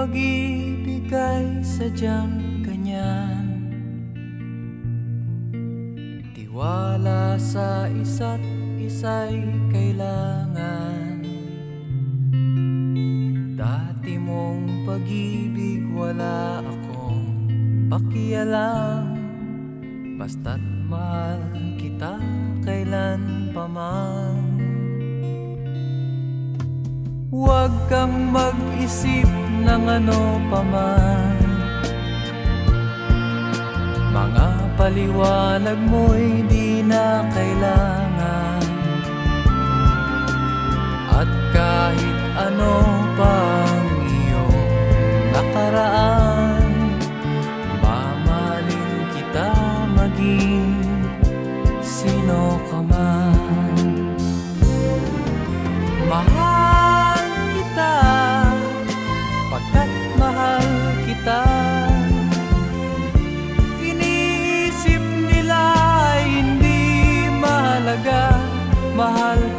pag-ibig ay sadyang ganyan. Tiwala sa isa't isa'y kailangan. Dati mong pag-ibig wala akong pakialam. Basta't mahal kita kailan pa man. Huwag kang mag-isip ng ano paman Mga paliwanag mo'y di na kailangan. At kahit ano pang iyong nakaraan Mamahalin kita maging sino ka man. Mahal al